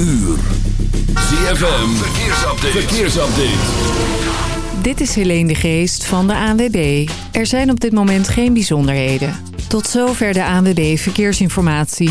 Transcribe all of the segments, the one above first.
uur. ZFM, verkeersupdate. verkeersupdate. Dit is Helene de Geest van de ANWB. Er zijn op dit moment geen bijzonderheden. Tot zover de ANWB Verkeersinformatie.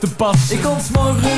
de pas. Ik kon morgen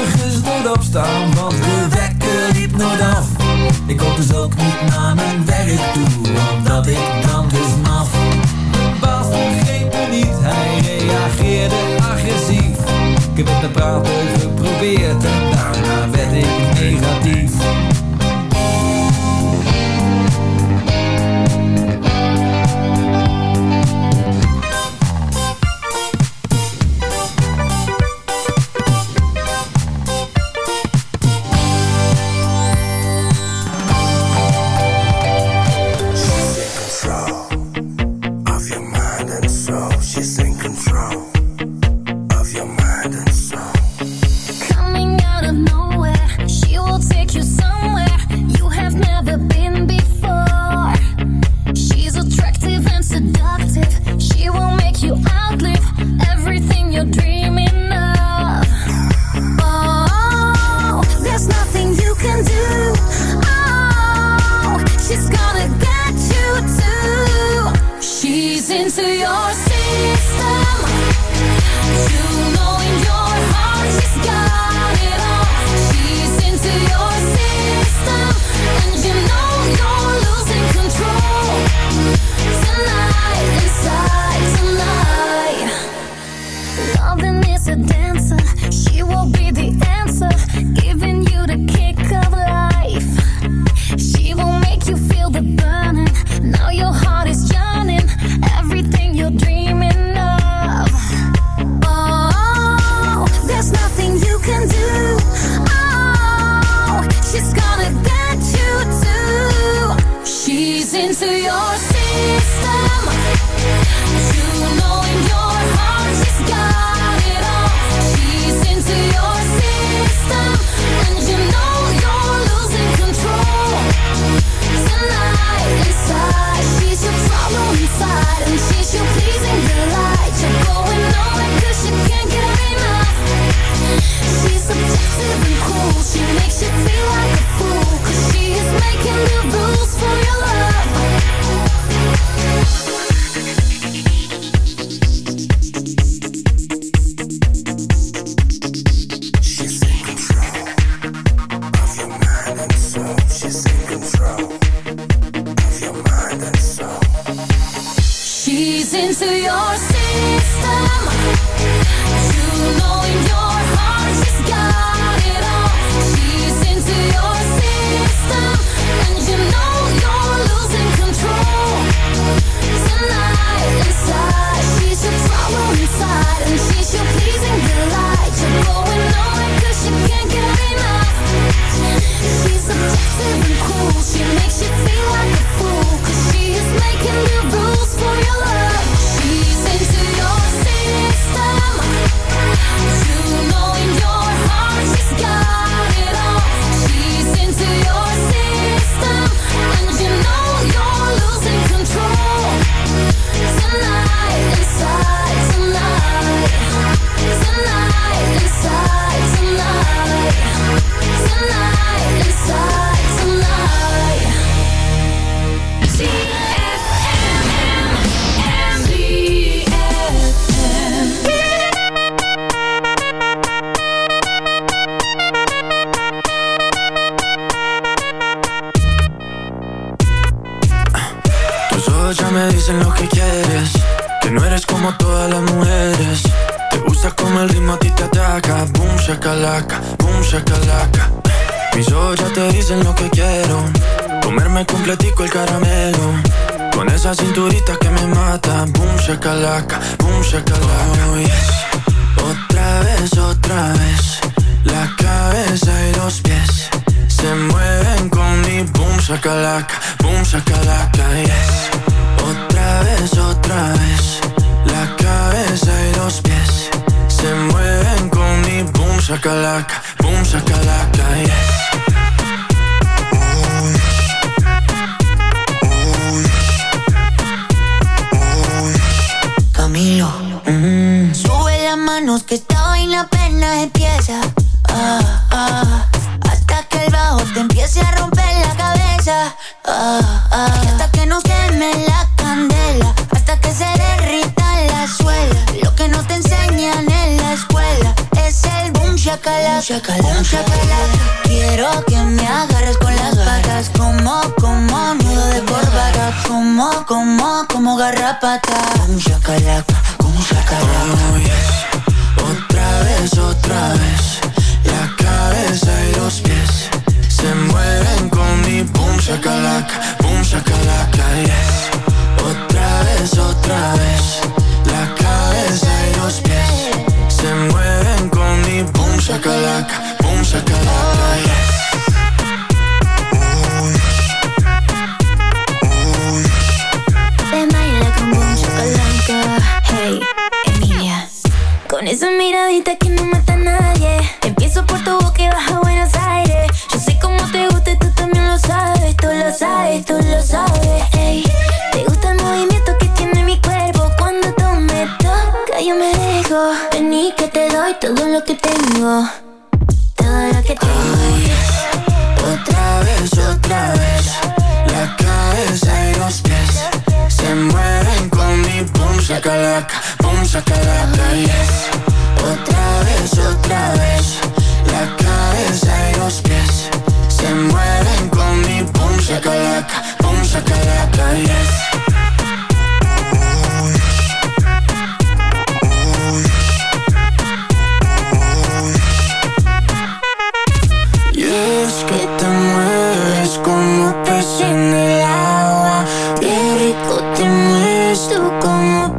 que esta vaina apenas empieza. Ah, ah, hasta que el bajo te empiece a romper la cabeza. Ah, ah, hasta que nos queme la candela. Hasta que se derrita la suela. Lo que no te enseñan en la escuela es el boom shakalaka. Boom shakalaka. Boom. Quiero que me agarres con las patas. Como, como nudo de corbata. Como, como, como garrapata. Boom shakalaka. Boom shakalaka. Oh, yes.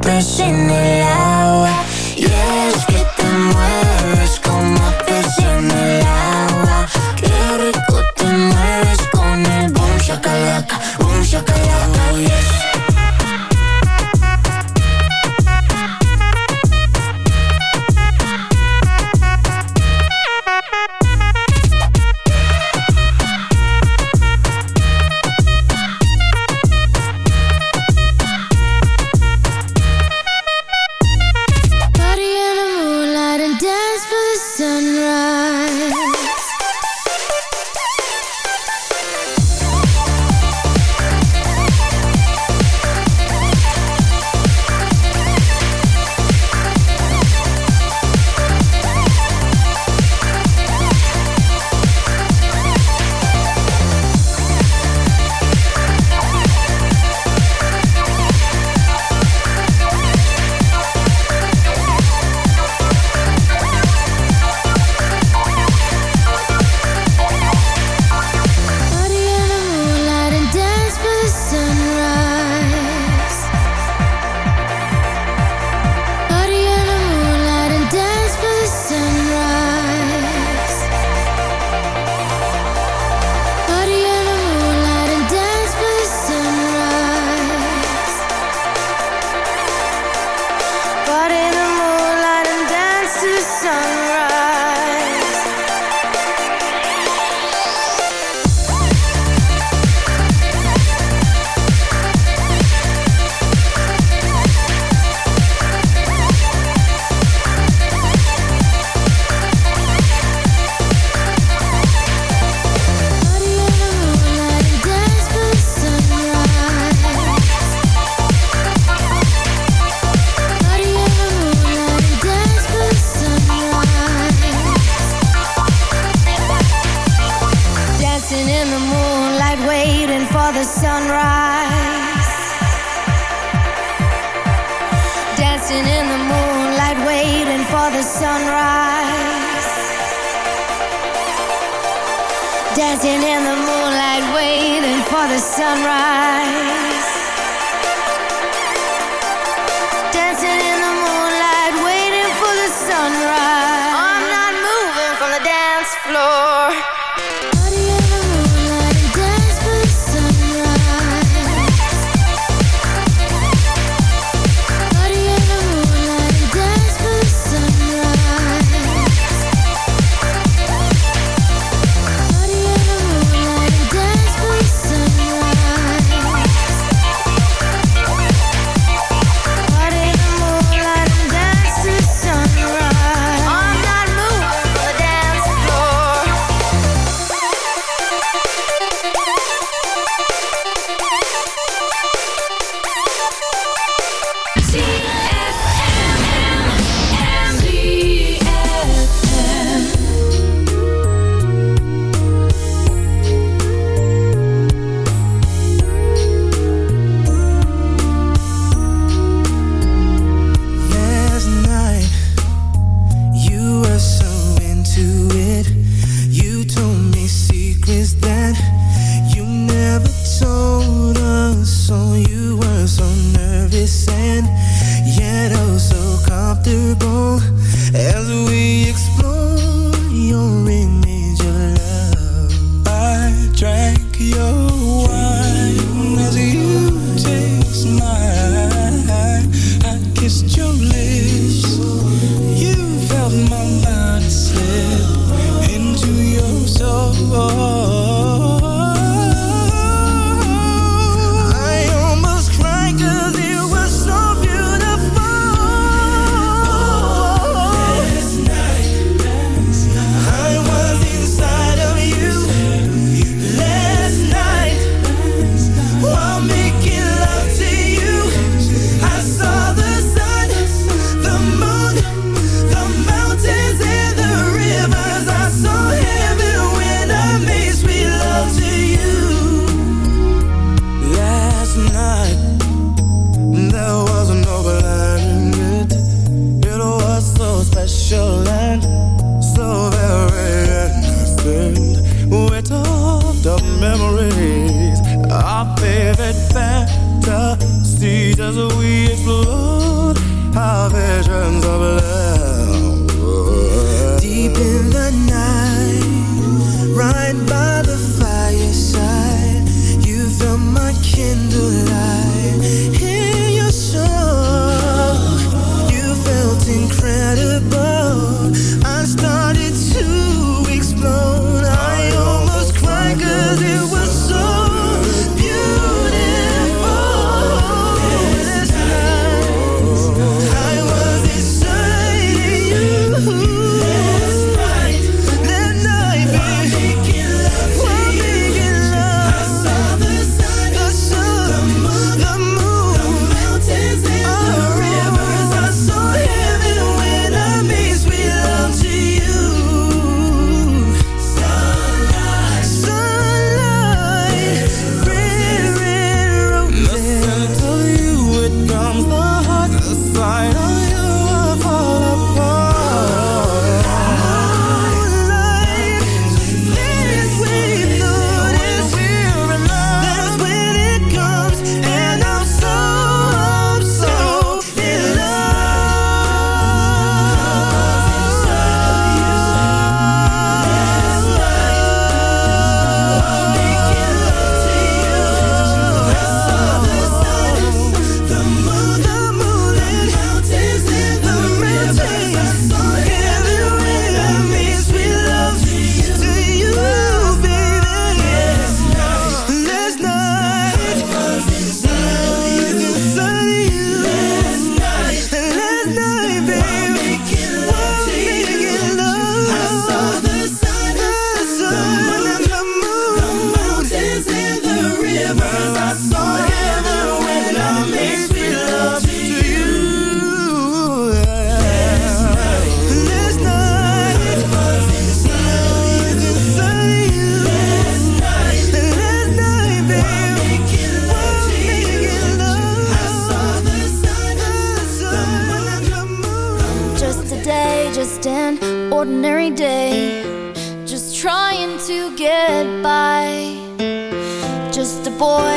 pushing it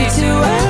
To have